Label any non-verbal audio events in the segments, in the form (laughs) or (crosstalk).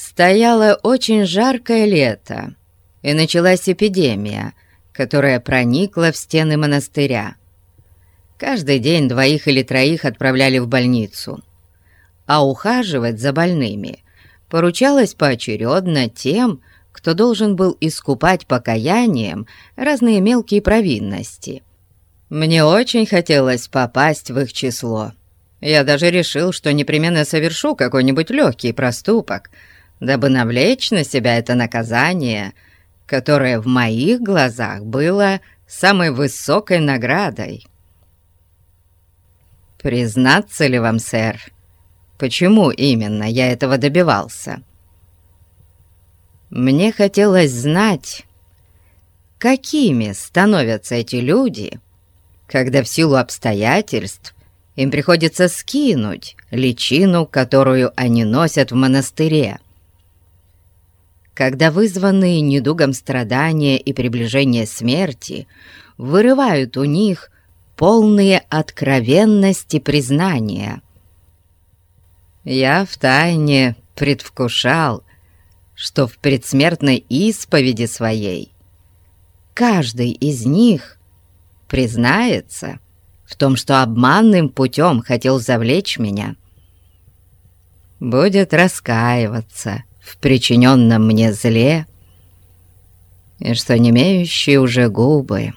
Стояло очень жаркое лето, и началась эпидемия, которая проникла в стены монастыря. Каждый день двоих или троих отправляли в больницу, а ухаживать за больными поручалось поочередно тем, кто должен был искупать покаянием разные мелкие провинности. Мне очень хотелось попасть в их число. Я даже решил, что непременно совершу какой-нибудь легкий проступок, дабы навлечь на себя это наказание, которое в моих глазах было самой высокой наградой. Признаться ли вам, сэр, почему именно я этого добивался?» Мне хотелось знать, какими становятся эти люди, когда в силу обстоятельств им приходится скинуть личину, которую они носят в монастыре. Когда вызванные недугом страдания и приближение смерти вырывают у них полные откровенности признания. Я втайне предвкушал, что в предсмертной исповеди своей каждый из них признается в том, что обманным путем хотел завлечь меня, будет раскаиваться в причиненном мне зле, и что не имеющие уже губы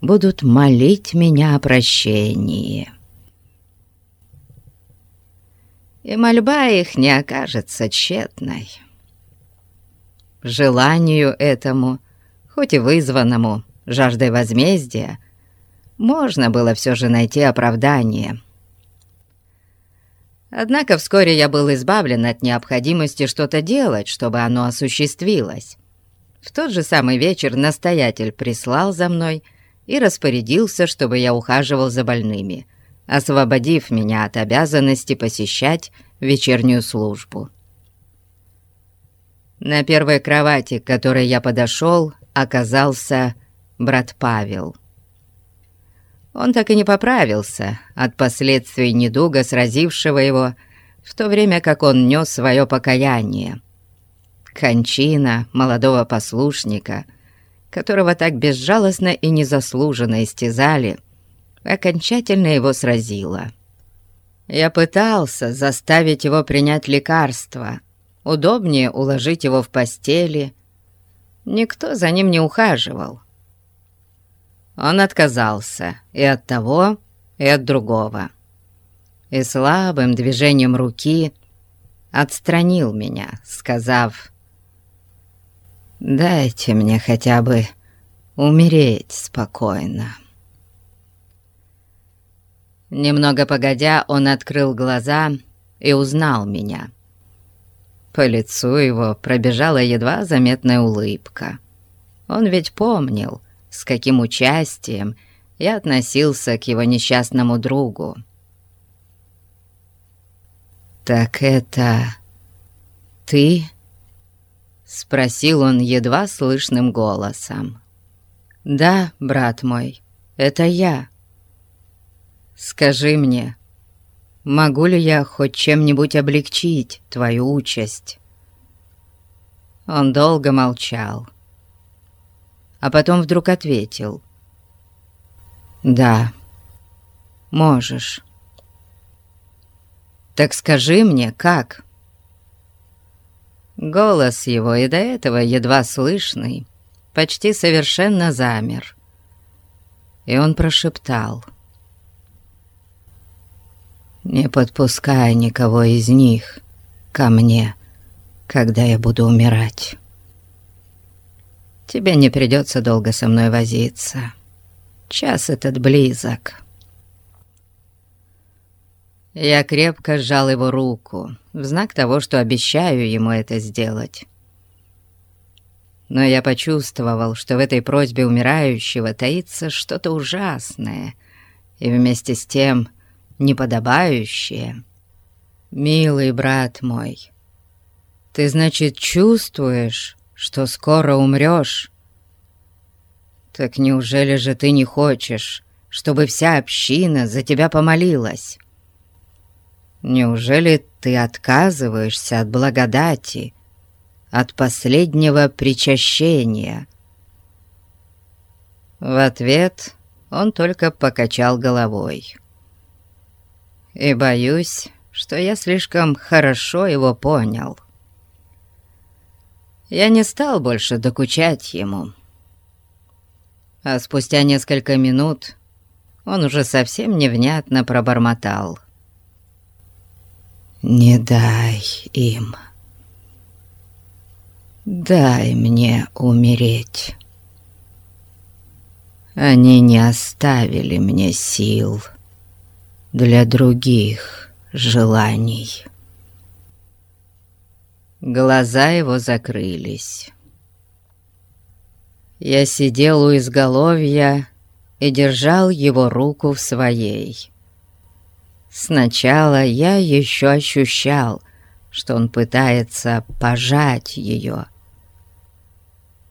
будут молить меня о прощении. И мольба их не окажется тщетной желанию этому, хоть и вызванному жаждой возмездия, можно было все же найти оправдание. Однако вскоре я был избавлен от необходимости что-то делать, чтобы оно осуществилось. В тот же самый вечер настоятель прислал за мной и распорядился, чтобы я ухаживал за больными, освободив меня от обязанности посещать вечернюю службу. На первой кровати, к которой я подошел, оказался брат Павел. Он так и не поправился от последствий недуга, сразившего его, в то время как он нес свое покаяние. Кончина молодого послушника, которого так безжалостно и незаслуженно истязали, окончательно его сразила. Я пытался заставить его принять лекарство, удобнее уложить его в постели. Никто за ним не ухаживал. Он отказался и от того, и от другого. И слабым движением руки отстранил меня, сказав, «Дайте мне хотя бы умереть спокойно». Немного погодя, он открыл глаза и узнал меня. По лицу его пробежала едва заметная улыбка. Он ведь помнил, с каким участием я относился к его несчастному другу. «Так это ты?» — спросил он едва слышным голосом. «Да, брат мой, это я. Скажи мне, могу ли я хоть чем-нибудь облегчить твою участь?» Он долго молчал, а потом вдруг ответил. «Да, можешь». «Так скажи мне, как?» Голос его и до этого едва слышный, почти совершенно замер, и он прошептал — не подпускай никого из них ко мне, когда я буду умирать. Тебе не придется долго со мной возиться. Час этот близок». Я крепко сжал его руку, в знак того, что обещаю ему это сделать. Но я почувствовал, что в этой просьбе умирающего таится что-то ужасное, и вместе с тем неподобающее. «Милый брат мой, ты, значит, чувствуешь, что скоро умрешь? Так неужели же ты не хочешь, чтобы вся община за тебя помолилась? Неужели ты отказываешься от благодати, от последнего причащения. В ответ он только покачал головой. И боюсь, что я слишком хорошо его понял. Я не стал больше докучать ему. А спустя несколько минут он уже совсем невнятно пробормотал. «Не дай им. Дай мне умереть. Они не оставили мне сил для других желаний». Глаза его закрылись. Я сидел у изголовья и держал его руку в своей. Сначала я еще ощущал, что он пытается пожать ее.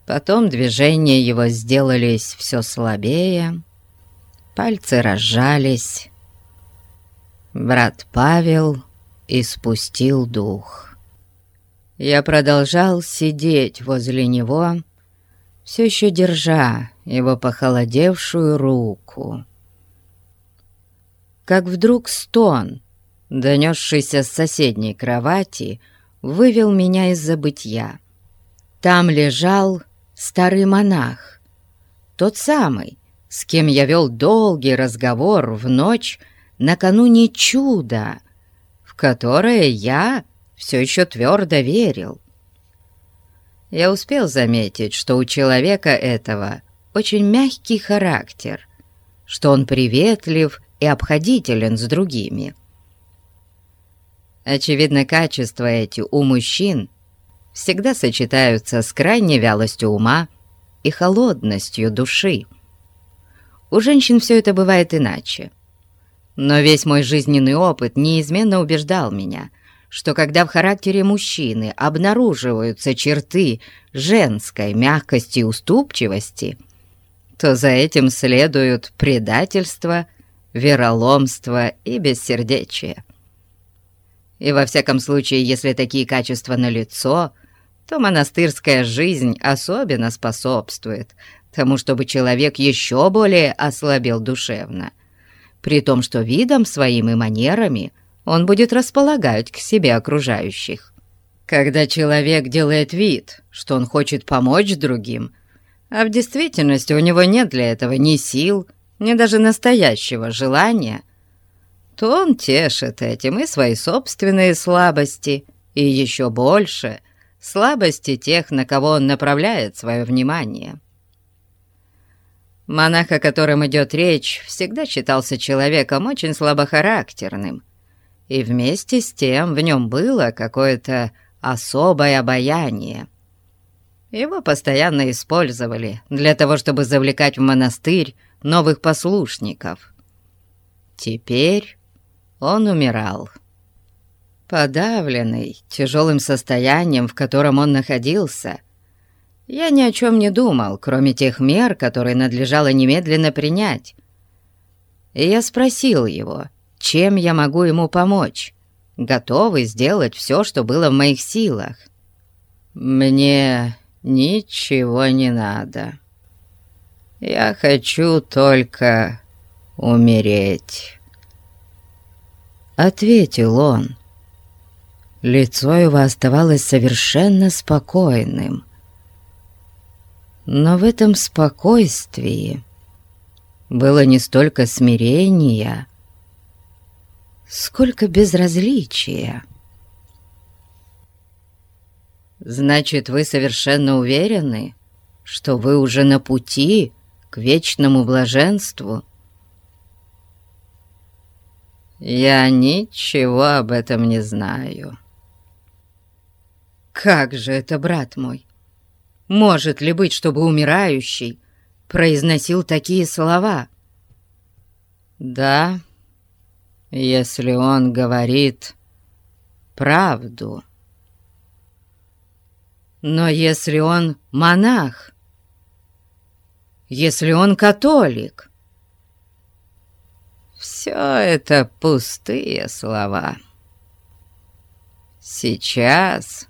Потом движения его сделались все слабее, пальцы разжались. Брат Павел испустил дух. Я продолжал сидеть возле него, все еще держа его похолодевшую руку. Как вдруг стон, донесшийся с соседней кровати, вывел меня из забытья. Там лежал старый монах, тот самый, с кем я вел долгий разговор в ночь накануне чуда, в которое я все еще твердо верил я успел заметить, что у человека этого очень мягкий характер, что он приветлив и обходителен с другими. Очевидно, качества эти у мужчин всегда сочетаются с крайней вялостью ума и холодностью души. У женщин все это бывает иначе. Но весь мой жизненный опыт неизменно убеждал меня — что когда в характере мужчины обнаруживаются черты женской мягкости и уступчивости, то за этим следуют предательство, вероломство и бессердечие. И во всяком случае, если такие качества налицо, то монастырская жизнь особенно способствует тому, чтобы человек еще более ослабел душевно, при том, что видом своим и манерами – он будет располагать к себе окружающих. Когда человек делает вид, что он хочет помочь другим, а в действительности у него нет для этого ни сил, ни даже настоящего желания, то он тешит этим и свои собственные слабости, и еще больше слабости тех, на кого он направляет свое внимание. Монах, о котором идет речь, всегда считался человеком очень слабохарактерным – и вместе с тем в нем было какое-то особое обаяние. Его постоянно использовали для того, чтобы завлекать в монастырь новых послушников. Теперь он умирал. Подавленный тяжелым состоянием, в котором он находился, я ни о чем не думал, кроме тех мер, которые надлежало немедленно принять. И я спросил его, чем я могу ему помочь, готовый сделать все, что было в моих силах. Мне ничего не надо. Я хочу только умереть. Ответил он. Лицо его оставалось совершенно спокойным. Но в этом спокойствии было не столько смирения, сколько безразличия. Значит, вы совершенно уверены, что вы уже на пути к вечному блаженству? Я ничего об этом не знаю. Как же это, брат мой? Может ли быть, чтобы умирающий произносил такие слова? Да, если он говорит правду. Но если он монах, если он католик, все это пустые слова. Сейчас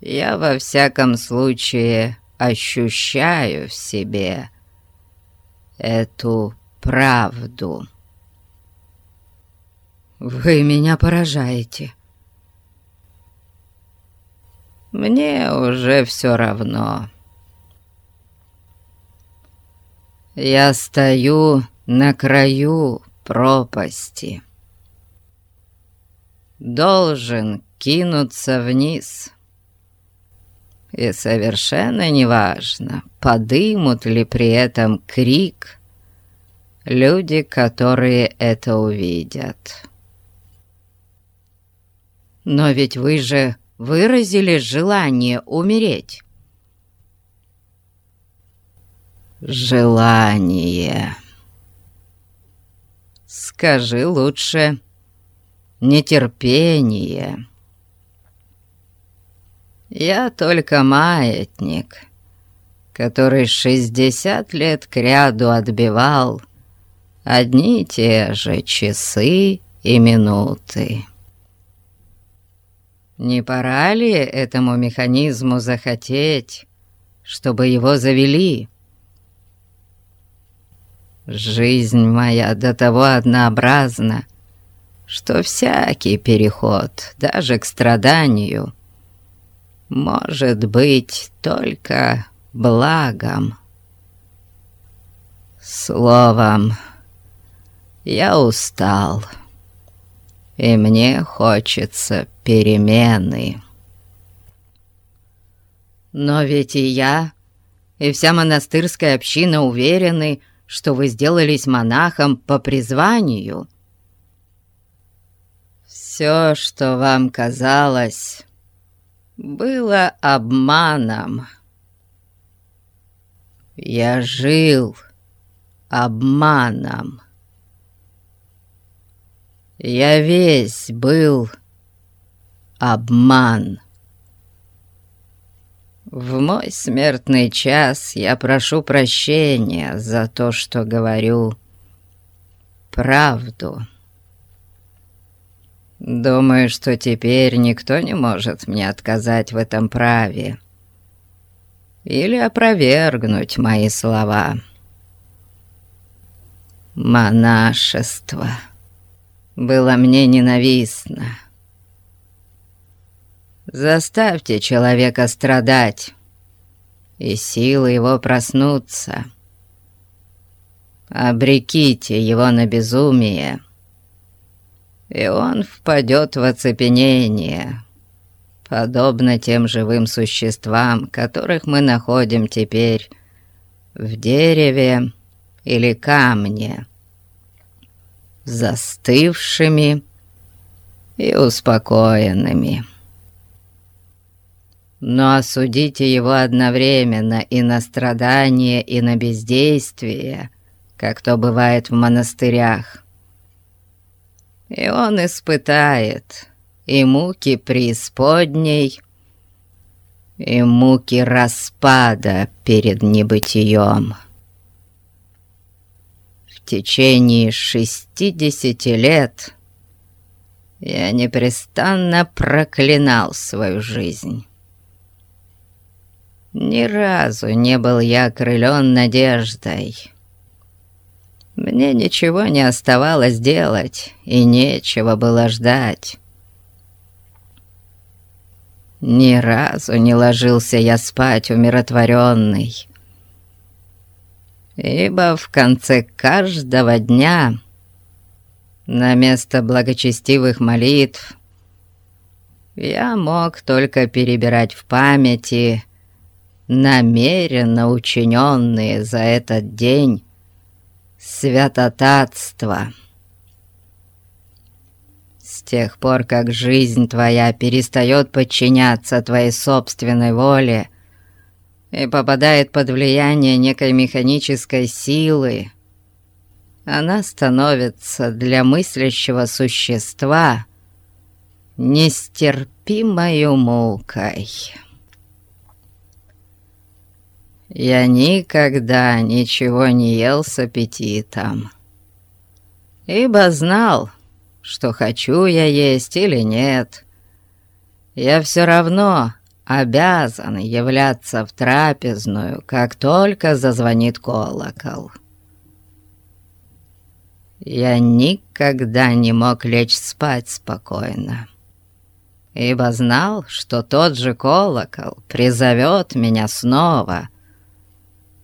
я во всяком случае ощущаю в себе эту правду. Вы меня поражаете. Мне уже все равно. Я стою на краю пропасти. Должен кинуться вниз. И совершенно неважно, подымут ли при этом крик люди, которые это увидят. Но ведь вы же выразили желание умереть. Желание. Скажи лучше нетерпение. Я только маятник, который шестьдесят лет кряду отбивал одни и те же часы и минуты. Не пора ли этому механизму захотеть, чтобы его завели? Жизнь моя до того однообразна, что всякий переход, даже к страданию, может быть только благом. Словом, я устал, и мне хочется перемены. Но ведь и я, и вся монастырская община уверены, что вы сделались монахом по призванию. Все, что вам казалось, было обманом. Я жил обманом. Я весь был обман. В мой смертный час я прошу прощения за то, что говорю правду. Думаю, что теперь никто не может мне отказать в этом праве или опровергнуть мои слова. Монашество было мне ненавистно. Заставьте человека страдать, и силы его проснутся. Обреките его на безумие, и он впадет в оцепенение, подобно тем живым существам, которых мы находим теперь в дереве или камне, застывшими и успокоенными но осудите его одновременно и на страдания, и на бездействие, как то бывает в монастырях. И он испытает и муки преисподней, и муки распада перед небытием. Течение шестидесяти лет я непрестанно проклинал свою жизнь. Ни разу не был я окрылен надеждой. Мне ничего не оставалось делать, и нечего было ждать. Ни разу не ложился я спать умиротворенный, ибо в конце каждого дня на место благочестивых молитв я мог только перебирать в памяти намеренно учиненные за этот день святотатства. С тех пор, как жизнь твоя перестает подчиняться твоей собственной воле и попадает под влияние некой механической силы, она становится для мыслящего существа нестерпимой мукой». Я никогда ничего не ел с аппетитом, ибо знал, что хочу я есть или нет. Я все равно обязан являться в трапезную, как только зазвонит колокол. Я никогда не мог лечь спать спокойно, ибо знал, что тот же колокол призовет меня снова,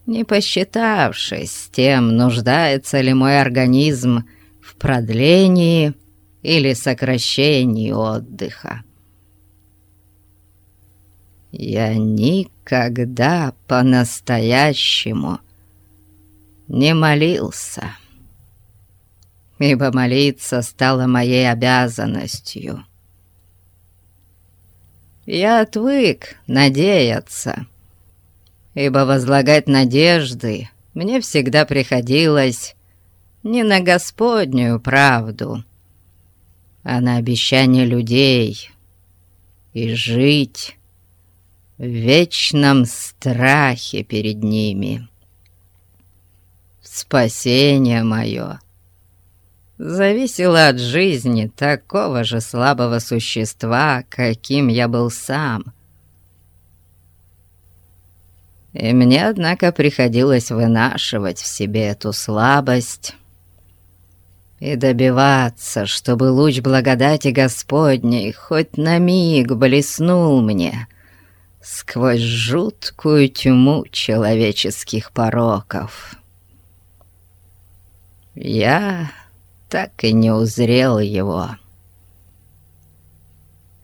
не посчитавшись тем, нуждается ли мой организм в продлении или сокращении отдыха. Я никогда по-настоящему не молился, ибо молиться стало моей обязанностью. Я отвык надеяться, ибо возлагать надежды мне всегда приходилось не на Господнюю правду, а на обещание людей и жить в вечном страхе перед ними. Спасение мое зависело от жизни такого же слабого существа, каким я был сам. И мне, однако, приходилось вынашивать в себе эту слабость и добиваться, чтобы луч благодати Господней хоть на миг блеснул мне — сквозь жуткую тьму человеческих пороков. Я так и не узрел его.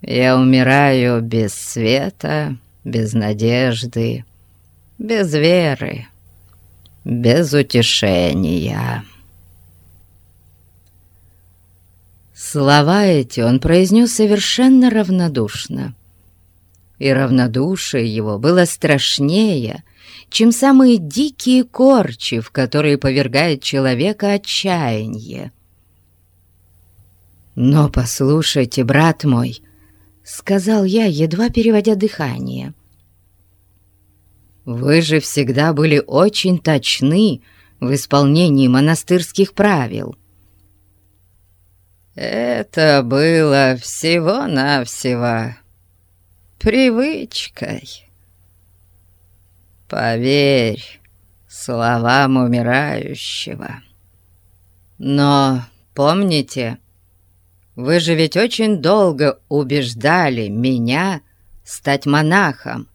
Я умираю без света, без надежды, без веры, без утешения. Слова эти он произнес совершенно равнодушно и равнодушие его было страшнее, чем самые дикие корчи, в которые повергает человека отчаяние. «Но послушайте, брат мой», — сказал я, едва переводя дыхание, — «вы же всегда были очень точны в исполнении монастырских правил». «Это было всего-навсего привычкой. Поверь словам умирающего. Но помните, вы же ведь очень долго убеждали меня стать монахом.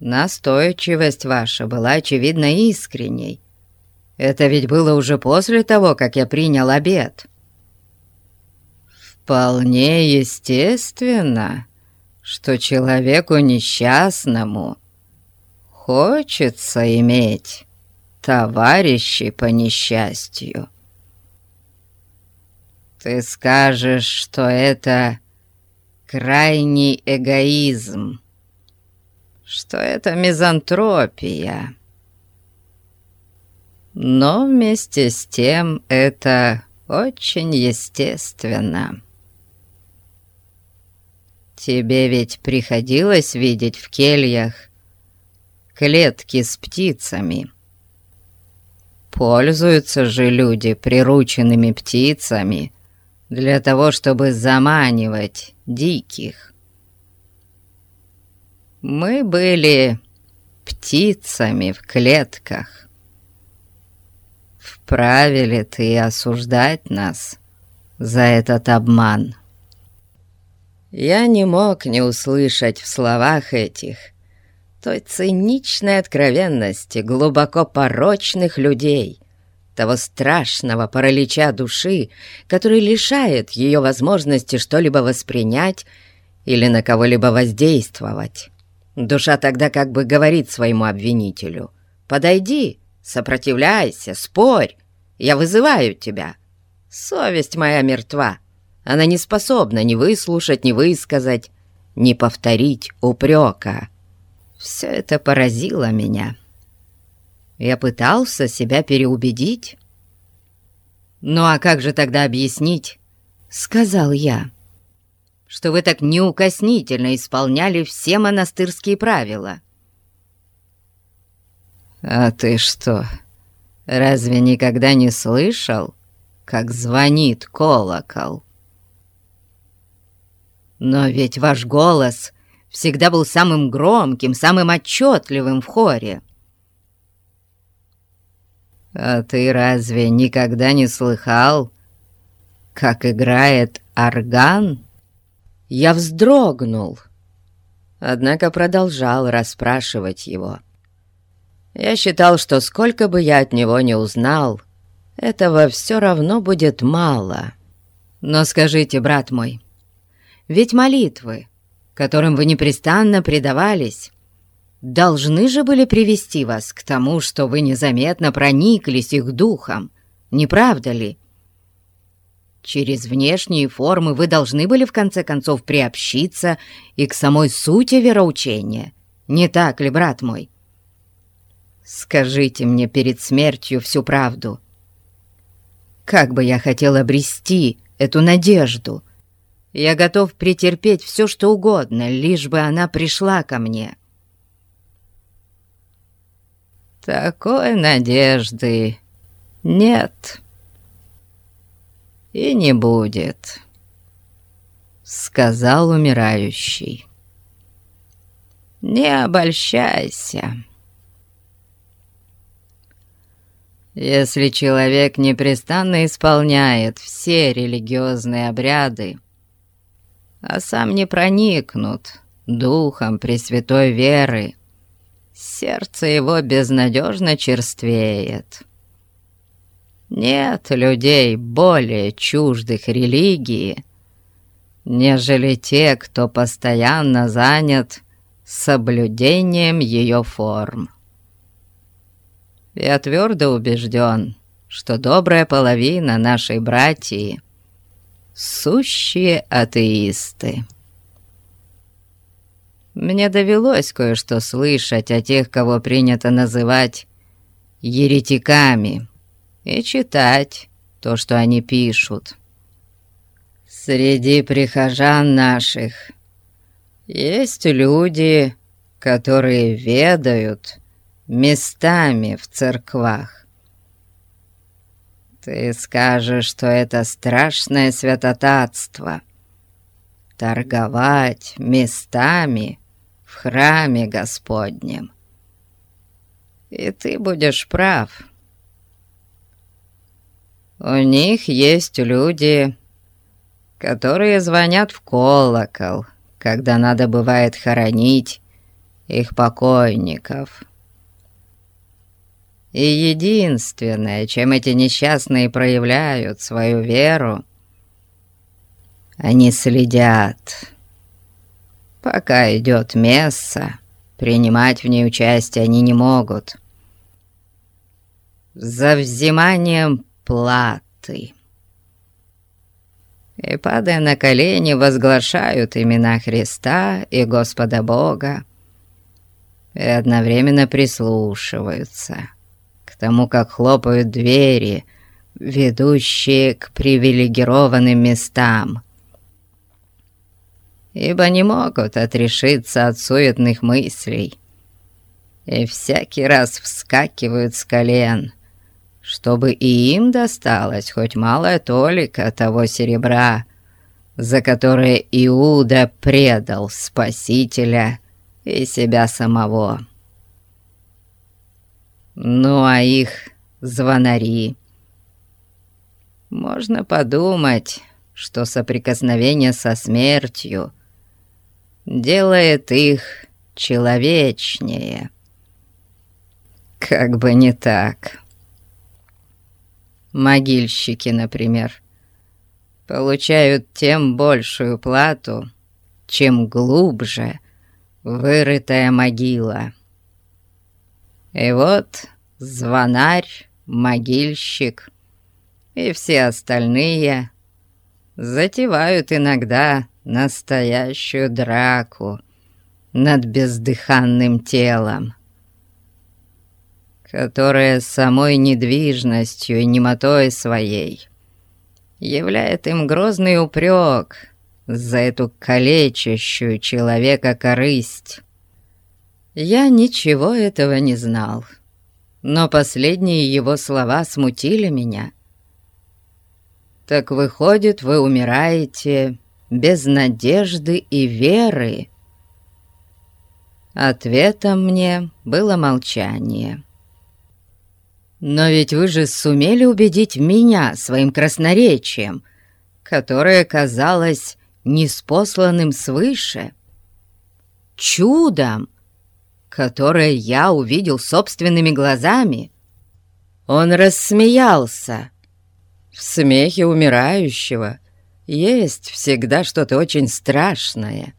Настойчивость ваша была, очевидно, искренней. Это ведь было уже после того, как я принял обед. Вполне естественно, что человеку несчастному хочется иметь товарищей по несчастью. Ты скажешь, что это крайний эгоизм, что это мизантропия. Но вместе с тем это очень естественно. Тебе ведь приходилось видеть в кельях клетки с птицами. Пользуются же люди прирученными птицами для того, чтобы заманивать диких. Мы были птицами в клетках. Вправе ли ты осуждать нас за этот обман?» Я не мог не услышать в словах этих той циничной откровенности глубоко порочных людей, того страшного паралича души, который лишает ее возможности что-либо воспринять или на кого-либо воздействовать. Душа тогда как бы говорит своему обвинителю «Подойди, сопротивляйся, спорь, я вызываю тебя. Совесть моя мертва». Она не способна ни выслушать, ни высказать, ни повторить упрека. Все это поразило меня. Я пытался себя переубедить. «Ну а как же тогда объяснить?» — сказал я. «Что вы так неукоснительно исполняли все монастырские правила». «А ты что, разве никогда не слышал, как звонит колокол?» Но ведь ваш голос всегда был самым громким, самым отчетливым в хоре. «А ты разве никогда не слыхал, как играет орган?» Я вздрогнул, однако продолжал расспрашивать его. Я считал, что сколько бы я от него не узнал, этого все равно будет мало. Но скажите, брат мой, ведь молитвы, которым вы непрестанно предавались, должны же были привести вас к тому, что вы незаметно прониклись их духом, не правда ли? Через внешние формы вы должны были в конце концов приобщиться и к самой сути вероучения, не так ли, брат мой? Скажите мне перед смертью всю правду. Как бы я хотел обрести эту надежду. Я готов претерпеть все, что угодно, лишь бы она пришла ко мне. Такой надежды нет и не будет, сказал умирающий. Не обольщайся. Если человек непрестанно исполняет все религиозные обряды, а сам не проникнут духом Пресвятой веры, сердце его безнадежно черствеет. Нет людей более чуждых религии, нежели те, кто постоянно занят соблюдением ее форм. Я твердо убежден, что добрая половина нашей братьи — сущие атеисты. Мне довелось кое-что слышать о тех, кого принято называть еретиками, и читать то, что они пишут. Среди прихожан наших есть люди, которые ведают местами в церквах. Ты скажешь, что это страшное святотатство — торговать местами в храме Господнем. И ты будешь прав. У них есть люди, которые звонят в колокол, когда надо бывает хоронить их покойников. И единственное, чем эти несчастные проявляют свою веру, они следят Пока идет месса, принимать в ней участие они не могут. За взиманием платы. И, падая на колени, возглашают имена Христа и Господа Бога, и одновременно прислушиваются тому, как хлопают двери, ведущие к привилегированным местам, ибо не могут отрешиться от суетных мыслей и всякий раз вскакивают с колен, чтобы и им досталось хоть малая толика того серебра, за которое Иуда предал Спасителя и себя самого. Ну а их звонари. Можно подумать, что соприкосновение со смертью делает их человечнее. Как бы не так. Могильщики, например, получают тем большую плату, чем глубже вырытая могила. И вот звонарь, могильщик и все остальные затевают иногда настоящую драку над бездыханным телом, которая самой недвижностью и немотой своей являет им грозный упрек за эту калечащую человека корысть. Я ничего этого не знал, но последние его слова смутили меня. «Так выходит, вы умираете без надежды и веры», Ответом мне было молчание. «Но ведь вы же сумели убедить меня своим красноречием, которое казалось неспосланным свыше, чудом, которое я увидел собственными глазами». Он рассмеялся. В смехе умирающего есть всегда что-то очень страшное.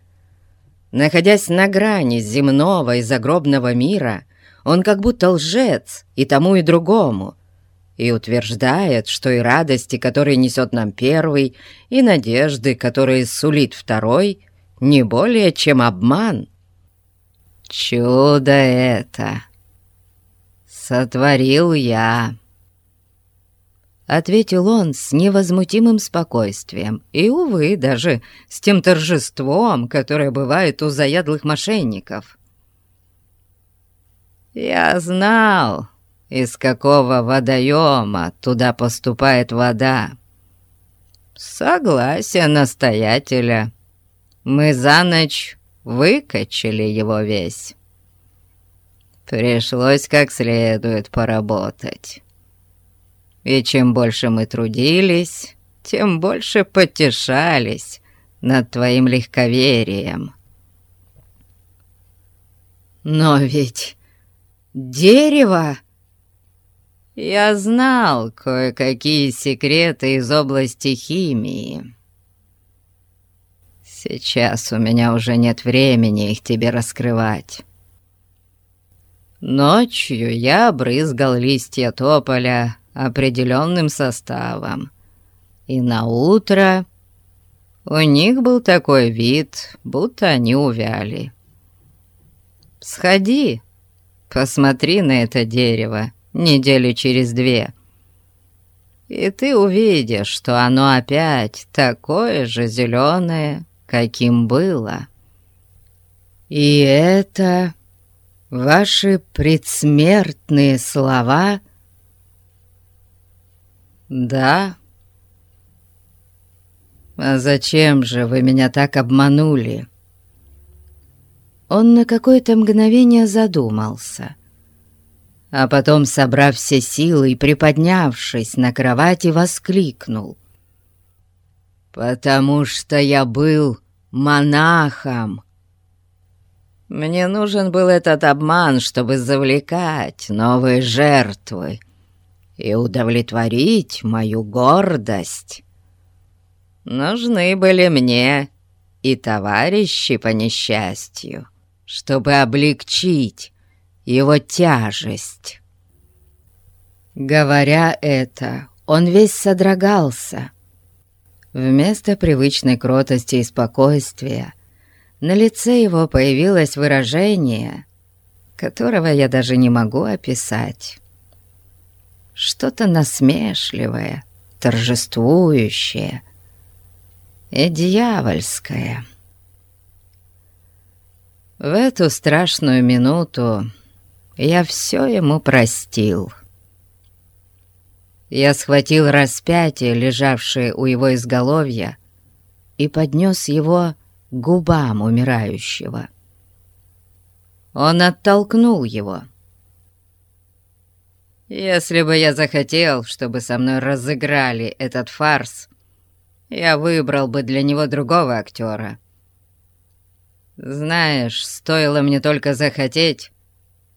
Находясь на грани земного и загробного мира, он как будто лжец и тому, и другому, и утверждает, что и радости, которые несет нам первый, и надежды, которые сулит второй, не более чем обман. Чудо это сотворил я ответил он с невозмутимым спокойствием и, увы, даже с тем торжеством, которое бывает у заядлых мошенников. «Я знал, из какого водоема туда поступает вода. Согласие настоятеля. Мы за ночь выкачали его весь. Пришлось как следует поработать». И чем больше мы трудились, тем больше потешались над твоим легковерием. Но ведь дерево... Я знал кое-какие секреты из области химии. Сейчас у меня уже нет времени их тебе раскрывать. Ночью я брызгал листья тополя определенным составом. И на утро у них был такой вид, будто они увяли. «Сходи, посмотри на это дерево недели через две, и ты увидишь, что оно опять такое же зеленое, каким было. И это ваши предсмертные слова «Да? А зачем же вы меня так обманули?» Он на какое-то мгновение задумался, а потом, собрав все силы и приподнявшись на кровати, воскликнул. «Потому что я был монахом!» Мне нужен был этот обман, чтобы завлекать новые жертвы и удовлетворить мою гордость. Нужны были мне и товарищи по несчастью, чтобы облегчить его тяжесть. Говоря это, он весь содрогался. Вместо привычной кротости и спокойствия на лице его появилось выражение, которого я даже не могу описать что-то насмешливое, торжествующее и дьявольское. В эту страшную минуту я все ему простил. Я схватил распятие, лежавшее у его изголовья, и поднес его губам умирающего. Он оттолкнул его — если бы я захотел, чтобы со мной разыграли этот фарс, я выбрал бы для него другого актера. Знаешь, стоило мне только захотеть,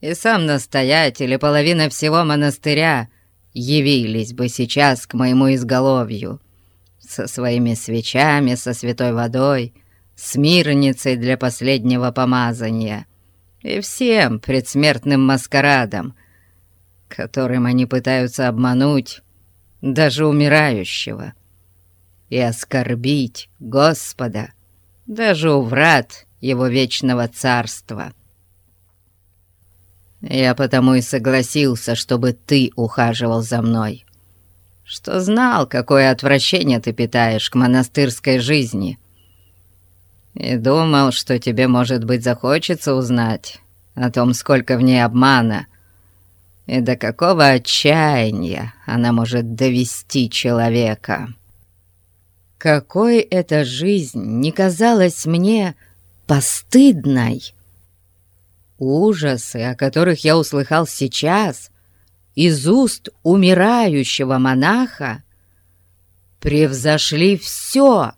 и сам настоятель и половина всего монастыря явились бы сейчас к моему изголовью со своими свечами, со святой водой, с мирницей для последнего помазания и всем предсмертным маскарадом, которым они пытаются обмануть даже умирающего и оскорбить Господа даже у врат Его вечного царства. Я потому и согласился, чтобы ты ухаживал за мной, что знал, какое отвращение ты питаешь к монастырской жизни, и думал, что тебе, может быть, захочется узнать о том, сколько в ней обмана, и до какого отчаяния она может довести человека. Какой эта жизнь не казалась мне постыдной. Ужасы, о которых я услыхал сейчас, из уст умирающего монаха, превзошли все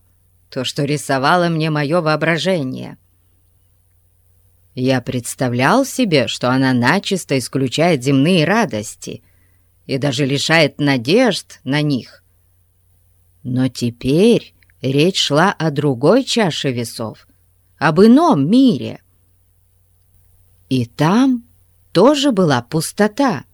то, что рисовало мне мое воображение. Я представлял себе, что она начисто исключает земные радости и даже лишает надежд на них. Но теперь речь шла о другой чаше весов, об ином мире. И там тоже была пустота.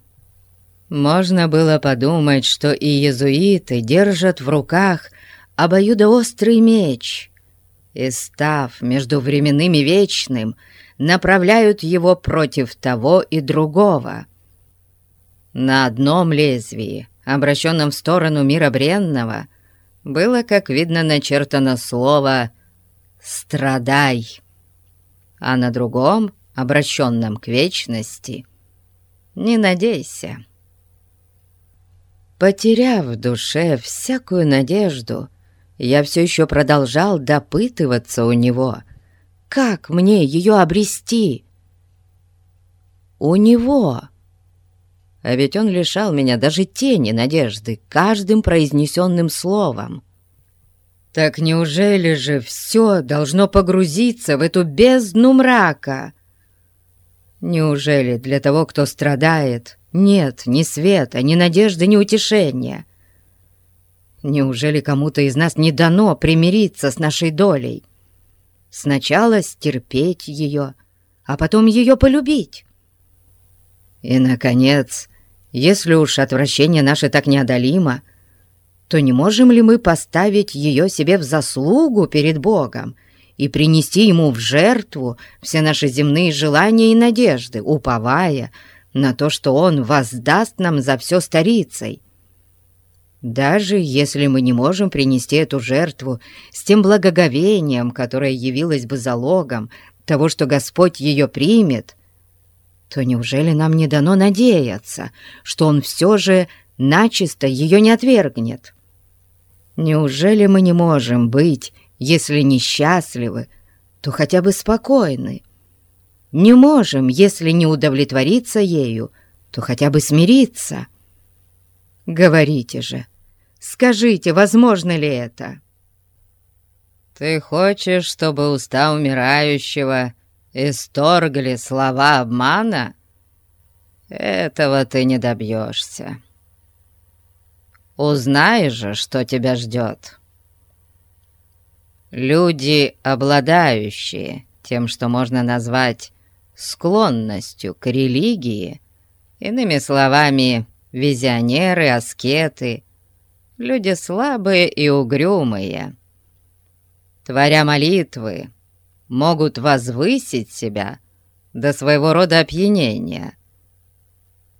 Можно было подумать, что и иезуиты держат в руках обоюдоострый меч и, став между временным и вечным, направляют его против того и другого. На одном лезвии, обращенном в сторону мира бренного, было, как видно, начертано слово «страдай», а на другом, обращенном к вечности, «не надейся». Потеряв в душе всякую надежду, я все еще продолжал допытываться у него, как мне ее обрести. У него. А ведь он лишал меня даже тени надежды каждым произнесенным словом. Так неужели же все должно погрузиться в эту бездну мрака? Неужели для того, кто страдает, нет ни света, ни надежды, ни утешения. Неужели кому-то из нас не дано примириться с нашей долей? Сначала стерпеть ее, а потом ее полюбить. И, наконец, если уж отвращение наше так неодолимо, то не можем ли мы поставить ее себе в заслугу перед Богом и принести Ему в жертву все наши земные желания и надежды, уповая, на то, что он воздаст нам за все старицей. Даже если мы не можем принести эту жертву с тем благоговением, которое явилось бы залогом того, что Господь ее примет, то неужели нам не дано надеяться, что Он все же начисто ее не отвергнет? Неужели мы не можем быть, если несчастливы, то хотя бы спокойны? Не можем, если не удовлетвориться ею, то хотя бы смириться. Говорите же, скажите, возможно ли это? Ты хочешь, чтобы уста умирающего исторгли слова обмана? Этого ты не добьешься. Узнаешь же, что тебя ждет. Люди, обладающие тем, что можно назвать склонностью к религии, иными словами, визионеры, аскеты, люди слабые и угрюмые. Творя молитвы, могут возвысить себя до своего рода опьянения.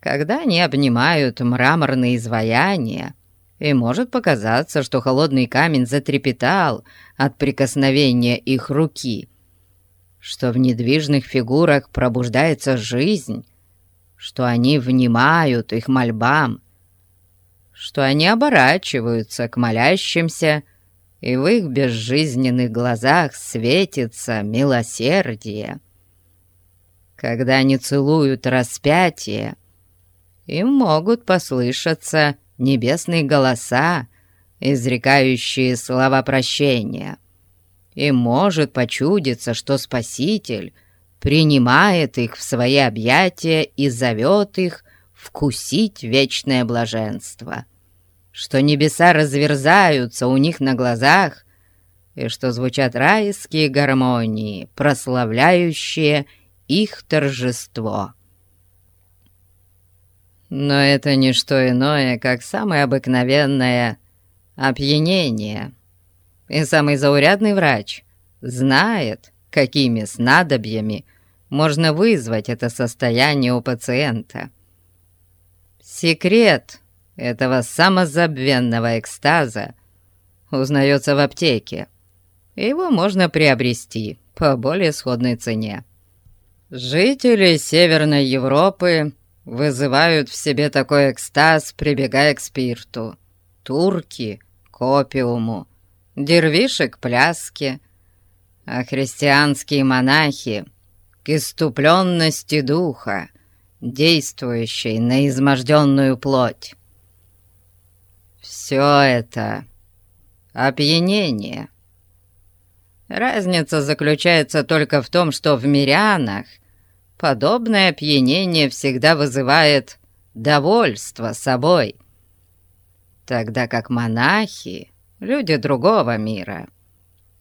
Когда они обнимают мраморные изваяния, и может показаться, что холодный камень затрепетал от прикосновения их руки — что в недвижных фигурах пробуждается жизнь, что они внимают их мольбам, что они оборачиваются к молящимся, и в их безжизненных глазах светится милосердие. Когда они целуют распятие, им могут послышаться небесные голоса, изрекающие слова прощения — и может почудиться, что Спаситель принимает их в свои объятия и зовет их вкусить вечное блаженство, что небеса разверзаются у них на глазах, и что звучат райские гармонии, прославляющие их торжество. Но это не что иное, как самое обыкновенное опьянение — и самый заурядный врач знает, какими снадобьями можно вызвать это состояние у пациента. Секрет этого самозабвенного экстаза узнается в аптеке. Его можно приобрести по более сходной цене. Жители Северной Европы вызывают в себе такой экстаз, прибегая к спирту. Турки — к опиуму, дервиши к пляске, а христианские монахи — к иступленности духа, действующей на изможденную плоть. Все это опьянение. Разница заключается только в том, что в мирянах подобное опьянение всегда вызывает довольство собой, тогда как монахи, люди другого мира,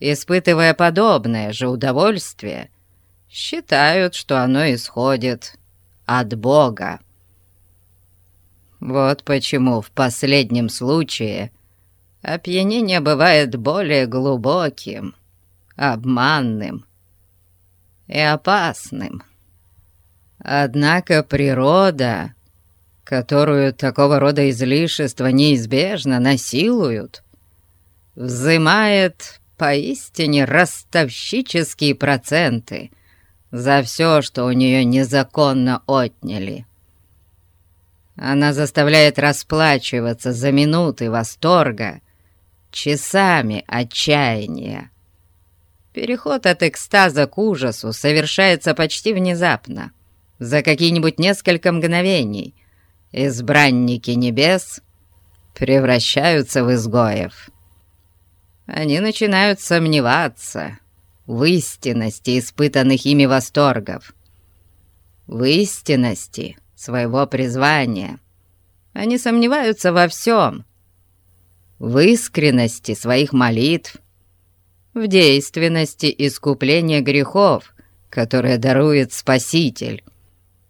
испытывая подобное же удовольствие, считают, что оно исходит от Бога. Вот почему в последнем случае опьянение бывает более глубоким, обманным и опасным. Однако природа, которую такого рода излишества неизбежно насилуют, взымает поистине ростовщические проценты за все, что у нее незаконно отняли. Она заставляет расплачиваться за минуты восторга часами отчаяния. Переход от экстаза к ужасу совершается почти внезапно, за какие-нибудь несколько мгновений. Избранники небес превращаются в изгоев. Они начинают сомневаться в истинности испытанных ими восторгов, в истинности — своего призвания. Они сомневаются во всем. В искренности своих молитв, в действенности искупления грехов, которые дарует Спаситель,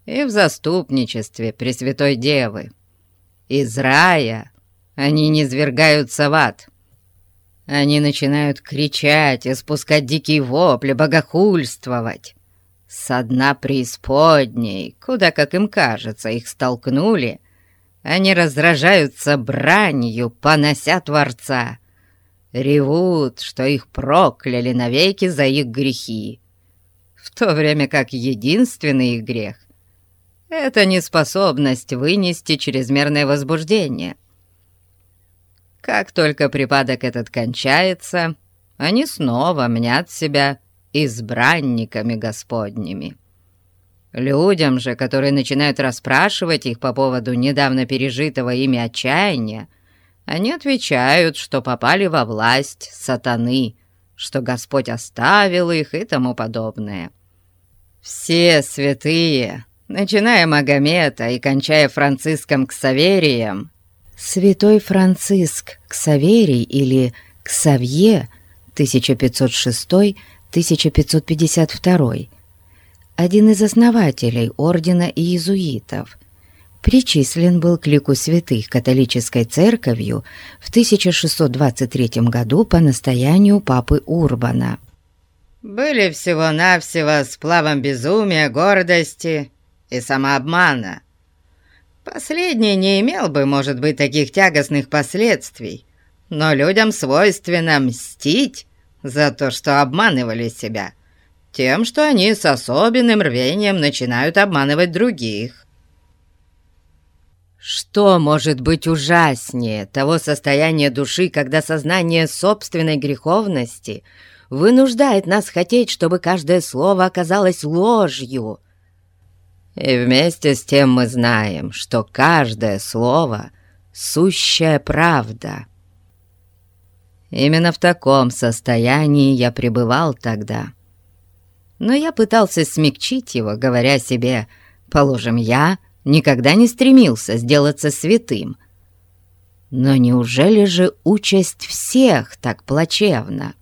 и в заступничестве Пресвятой Девы. Из рая они не свергаются в ад. Они начинают кричать, испускать дикие вопли, богохульствовать. Со дна преисподней, куда, как им кажется, их столкнули, они раздражаются бранью, понося Творца. Ревут, что их прокляли навеки за их грехи, в то время как единственный их грех — это неспособность вынести чрезмерное возбуждение. Как только припадок этот кончается, они снова мнят себя избранниками Господними. Людям же, которые начинают расспрашивать их по поводу недавно пережитого ими отчаяния, они отвечают, что попали во власть сатаны, что Господь оставил их и тому подобное. Все святые, начиная Магомета и кончая Франциском Ксаверием, Святой Франциск Ксаверий или Ксавье 1506 1552, один из основателей ордена иезуитов, причислен был к лику святых католической церковью в 1623 году по настоянию папы Урбана. «Были всего-навсего сплавом безумия, гордости и самообмана. Последний не имел бы, может быть, таких тягостных последствий, но людям свойственно мстить за то, что обманывали себя, тем, что они с особенным рвением начинают обманывать других. Что может быть ужаснее того состояния души, когда сознание собственной греховности вынуждает нас хотеть, чтобы каждое слово оказалось ложью? И вместе с тем мы знаем, что каждое слово — сущая правда — Именно в таком состоянии я пребывал тогда. Но я пытался смягчить его, говоря себе, положим, я никогда не стремился сделаться святым. Но неужели же участь всех так плачевна?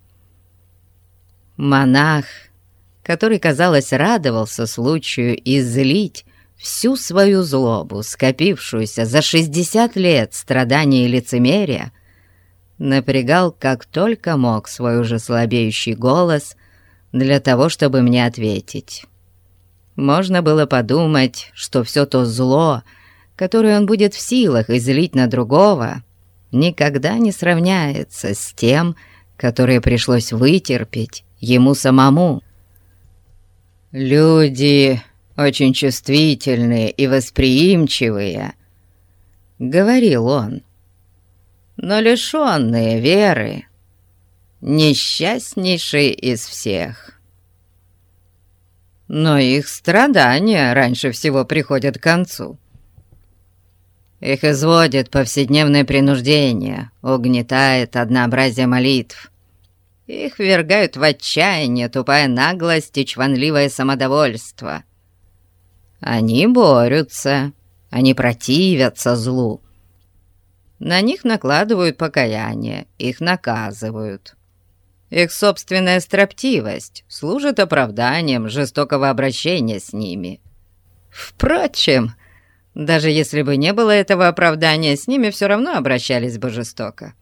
Монах, который, казалось, радовался случаю излить всю свою злобу, скопившуюся за 60 лет страдания и лицемерия, напрягал как только мог свой уже слабеющий голос для того, чтобы мне ответить. Можно было подумать, что все то зло, которое он будет в силах излить на другого, никогда не сравняется с тем, которое пришлось вытерпеть ему самому. «Люди очень чувствительные и восприимчивые», — говорил он, но лишенные веры, несчастнейший из всех. но их страдания раньше всего приходят к концу. Их изводит повседневное принуждение, угнетает однообразие молитв. Их ввергают в отчаяние тупая наглость и чванливое самодовольство. Они борются, они противятся злу. На них накладывают покаяние, их наказывают. Их собственная строптивость служит оправданием жестокого обращения с ними. Впрочем, даже если бы не было этого оправдания, с ними все равно обращались бы жестоко.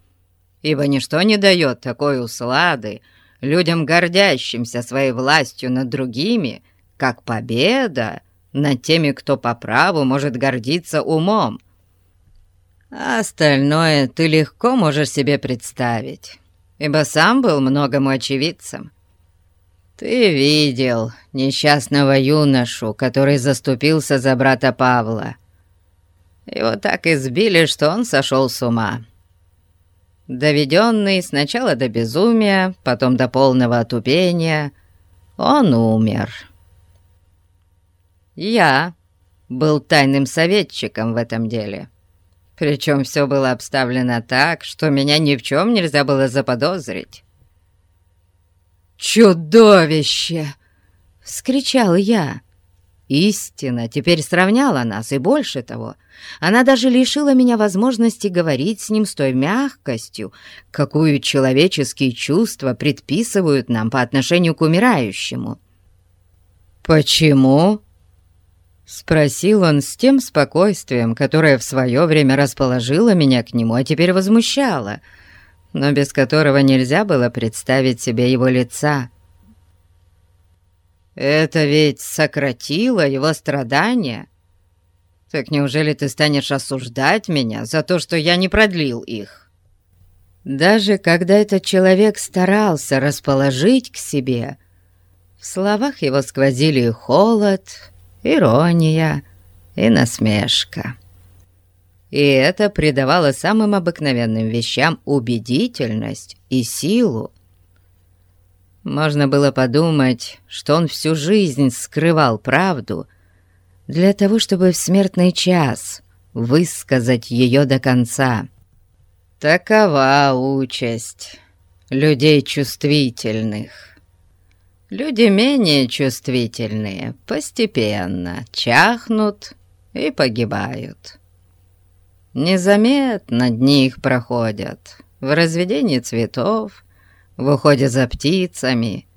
Ибо ничто не дает такой услады людям, гордящимся своей властью над другими, как победа над теми, кто по праву может гордиться умом. А остальное ты легко можешь себе представить, ибо сам был многому очевидцем. Ты видел несчастного юношу, который заступился за брата Павла, его так избили, что он сошел с ума. Доведенный сначала до безумия, потом до полного отупения, он умер. Я был тайным советчиком в этом деле. Причем все было обставлено так, что меня ни в чем нельзя было заподозрить. «Чудовище!» — вскричал я. Истина теперь сравняла нас, и больше того, она даже лишила меня возможности говорить с ним с той мягкостью, какую человеческие чувства предписывают нам по отношению к умирающему. «Почему?» — спросил он с тем спокойствием, которое в свое время расположило меня к нему, а теперь возмущало, но без которого нельзя было представить себе его лица — это ведь сократило его страдания. Так неужели ты станешь осуждать меня за то, что я не продлил их? Даже когда этот человек старался расположить к себе, в словах его сквозили холод, ирония и насмешка. И это придавало самым обыкновенным вещам убедительность и силу. Можно было подумать, что он всю жизнь скрывал правду для того, чтобы в смертный час высказать ее до конца. Такова участь людей чувствительных. Люди менее чувствительные постепенно чахнут и погибают. Незаметно дни их проходят в разведении цветов, в уходе за птицами.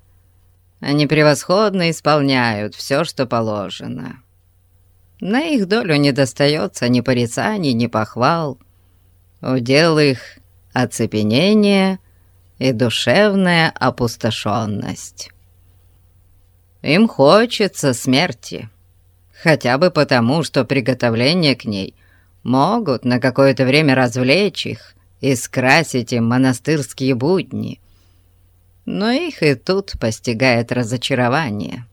Они превосходно исполняют все, что положено. На их долю не достается ни порицаний, ни похвал. Удел их оцепенение и душевная опустошенность. Им хочется смерти, хотя бы потому, что приготовления к ней могут на какое-то время развлечь их и скрасить им монастырские будни — но их и тут постигает разочарование,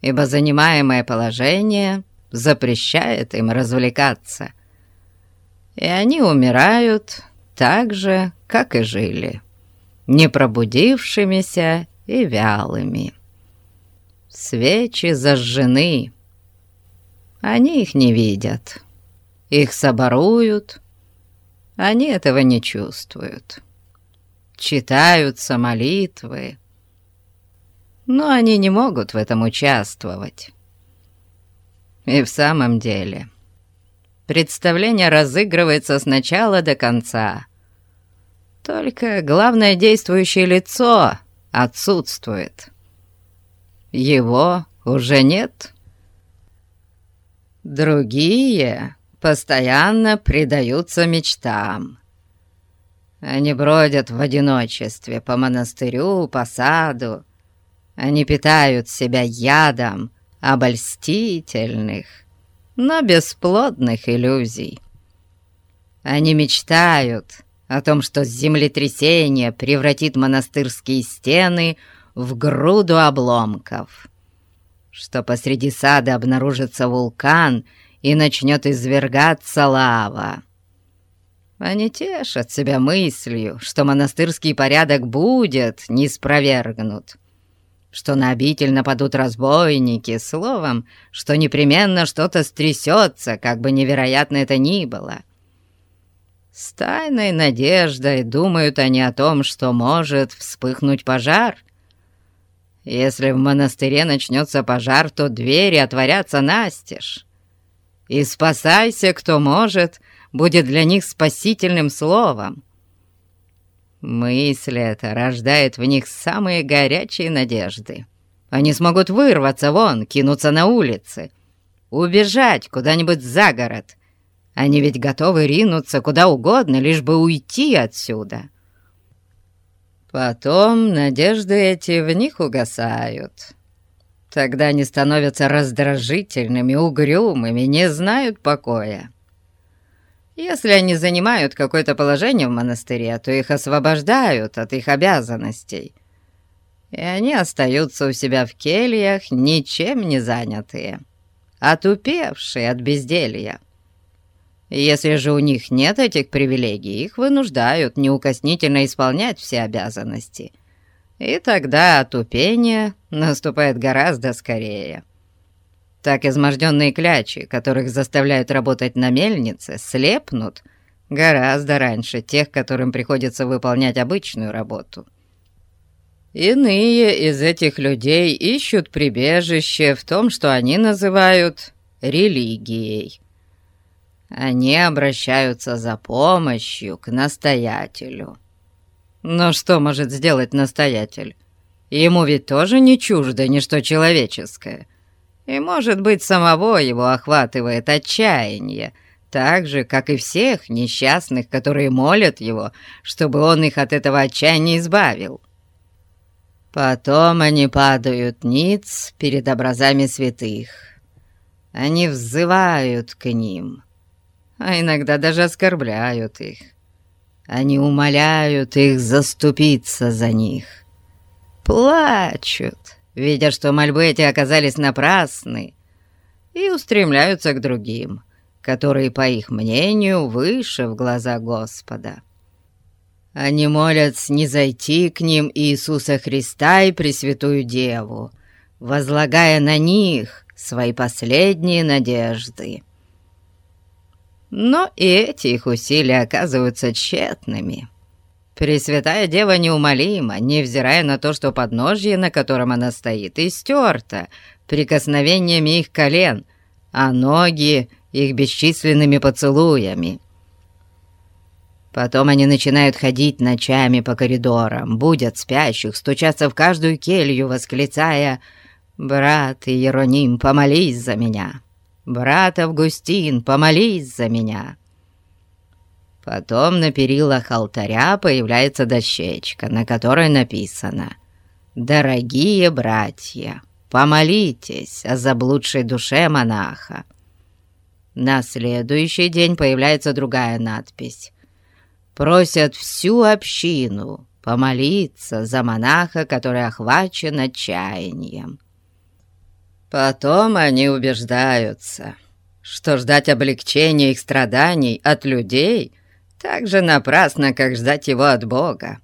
ибо занимаемое положение запрещает им развлекаться, и они умирают так же, как и жили, непробудившимися и вялыми. Свечи зажжены, они их не видят, их соборуют, они этого не чувствуют. Читаются молитвы, но они не могут в этом участвовать. И в самом деле, представление разыгрывается с начала до конца. Только главное действующее лицо отсутствует. Его уже нет. Другие постоянно предаются мечтам. Они бродят в одиночестве по монастырю, по саду. Они питают себя ядом обольстительных, но бесплодных иллюзий. Они мечтают о том, что землетрясение превратит монастырские стены в груду обломков, что посреди сада обнаружится вулкан и начнет извергаться лава. Они тешат себя мыслью, что монастырский порядок будет не спровергнут, что на обитель нападут разбойники, словом, что непременно что-то стрясется, как бы невероятно это ни было. С тайной надеждой думают они о том, что может вспыхнуть пожар. Если в монастыре начнется пожар, то двери отворятся настежь. И «спасайся, кто может» будет для них спасительным словом. Мысль эта рождает в них самые горячие надежды. Они смогут вырваться вон, кинуться на улицы, убежать куда-нибудь за город. Они ведь готовы ринуться куда угодно, лишь бы уйти отсюда. Потом надежды эти в них угасают. Тогда они становятся раздражительными, угрюмыми, не знают покоя. Если они занимают какое-то положение в монастыре, то их освобождают от их обязанностей, и они остаются у себя в кельях, ничем не занятые, отупевшие от безделья. Если же у них нет этих привилегий, их вынуждают неукоснительно исполнять все обязанности, и тогда отупение наступает гораздо скорее так изможденные клячи, которых заставляют работать на мельнице, слепнут гораздо раньше тех, которым приходится выполнять обычную работу. Иные из этих людей ищут прибежище в том, что они называют религией. Они обращаются за помощью к настоятелю. Но что может сделать настоятель? Ему ведь тоже не чуждо ничто человеческое — и, может быть, самого его охватывает отчаяние, так же, как и всех несчастных, которые молят его, чтобы он их от этого отчаяния избавил. Потом они падают ниц перед образами святых. Они взывают к ним, а иногда даже оскорбляют их. Они умоляют их заступиться за них. Плачут, видя, что мольбы эти оказались напрасны, и устремляются к другим, которые, по их мнению, выше в глаза Господа. Они молят снизойти к ним Иисуса Христа и Пресвятую Деву, возлагая на них свои последние надежды. Но и эти их усилия оказываются тщетными — Пресвятая Дева неумолима, невзирая на то, что подножье, на котором она стоит, истерто прикосновениями их колен, а ноги их бесчисленными поцелуями. Потом они начинают ходить ночами по коридорам, будят спящих, стучаться в каждую келью, восклицая «Брат Иероним, помолись за меня! Брат Августин, помолись за меня!» Потом на перилах алтаря появляется дощечка, на которой написано «Дорогие братья, помолитесь о заблудшей душе монаха». На следующий день появляется другая надпись. Просят всю общину помолиться за монаха, который охвачен отчаянием. Потом они убеждаются, что ждать облегчения их страданий от людей – так же напрасно, как ждать его от Бога.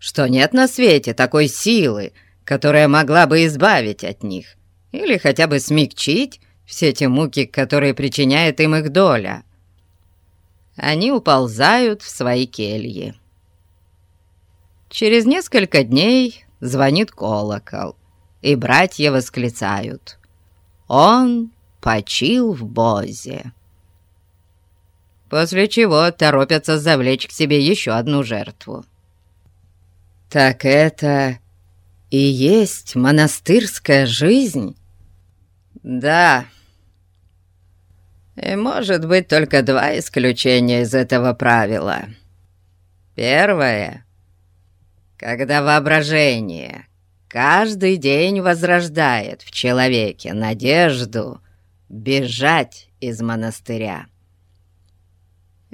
Что нет на свете такой силы, которая могла бы избавить от них или хотя бы смягчить все те муки, которые причиняет им их доля. Они уползают в свои кельи. Через несколько дней звонит колокол, и братья восклицают «Он почил в Бозе» после чего торопятся завлечь к себе еще одну жертву. «Так это и есть монастырская жизнь?» «Да. И может быть только два исключения из этого правила. Первое, когда воображение каждый день возрождает в человеке надежду бежать из монастыря.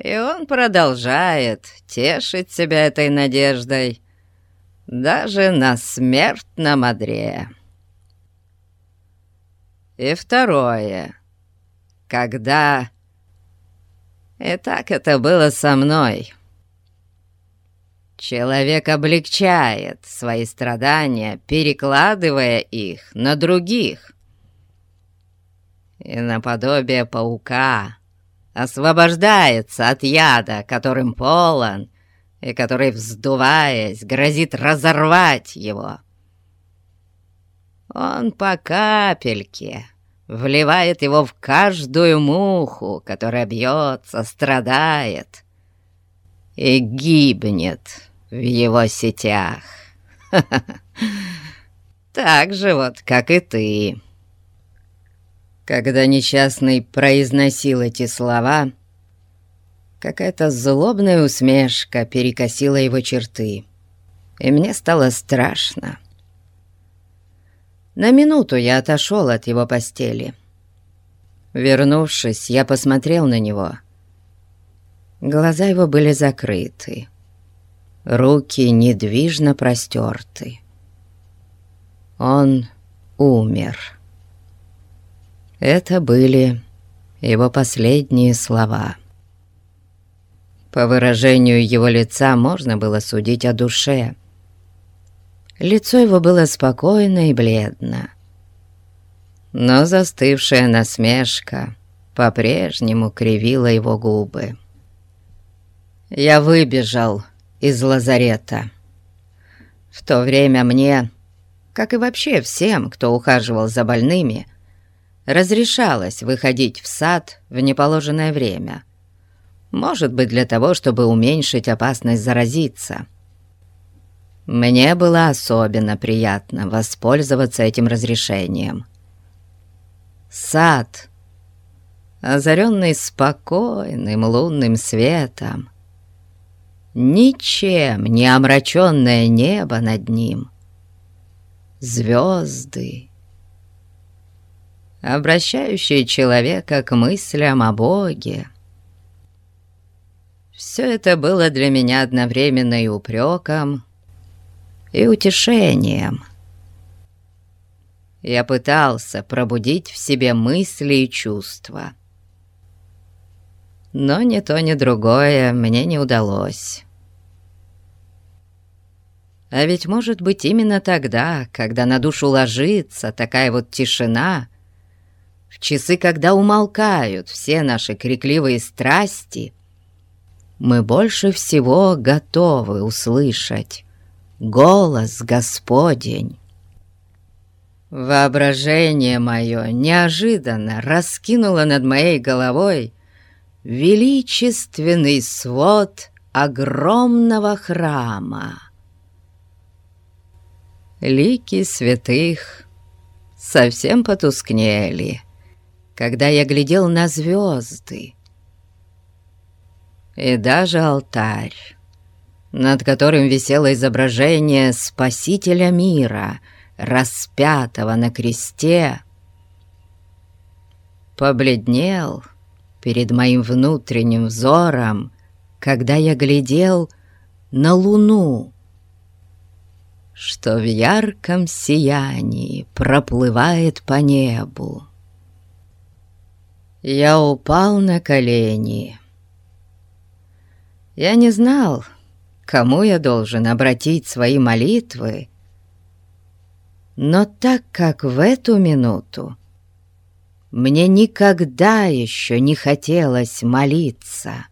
И он продолжает тешить себя этой надеждой даже на смертном одре. И второе. Когда... И так это было со мной. Человек облегчает свои страдания, перекладывая их на других. И наподобие паука освобождается от яда, которым полон, и который, вздуваясь, грозит разорвать его. Он по капельке вливает его в каждую муху, которая бьется, страдает и гибнет в его сетях. (laughs) Так же вот, как и ты. Когда несчастный произносил эти слова, какая-то злобная усмешка перекосила его черты, и мне стало страшно. На минуту я отошел от его постели. Вернувшись, я посмотрел на него. Глаза его были закрыты, руки недвижно простерты. Он умер. Это были его последние слова. По выражению его лица можно было судить о душе. Лицо его было спокойно и бледно. Но застывшая насмешка по-прежнему кривила его губы. Я выбежал из лазарета. В то время мне, как и вообще всем, кто ухаживал за больными, разрешалось выходить в сад в неположенное время. Может быть, для того, чтобы уменьшить опасность заразиться. Мне было особенно приятно воспользоваться этим разрешением. Сад, озаренный спокойным лунным светом, ничем не омраченное небо над ним, звезды, обращающие человека к мыслям о Боге. Все это было для меня одновременно и упреком, и утешением. Я пытался пробудить в себе мысли и чувства. Но ни то, ни другое мне не удалось. А ведь, может быть, именно тогда, когда на душу ложится такая вот тишина, в часы, когда умолкают все наши крикливые страсти, мы больше всего готовы услышать голос Господень. Воображение мое неожиданно раскинуло над моей головой величественный свод огромного храма. Лики святых совсем потускнели, когда я глядел на звезды, и даже алтарь над которым висело изображение Спасителя мира, распятого на кресте, побледнел перед моим внутренним взором, когда я глядел на луну, что в ярком сиянии проплывает по небу. Я упал на колени. Я не знал, кому я должен обратить свои молитвы. Но так как в эту минуту мне никогда еще не хотелось молиться,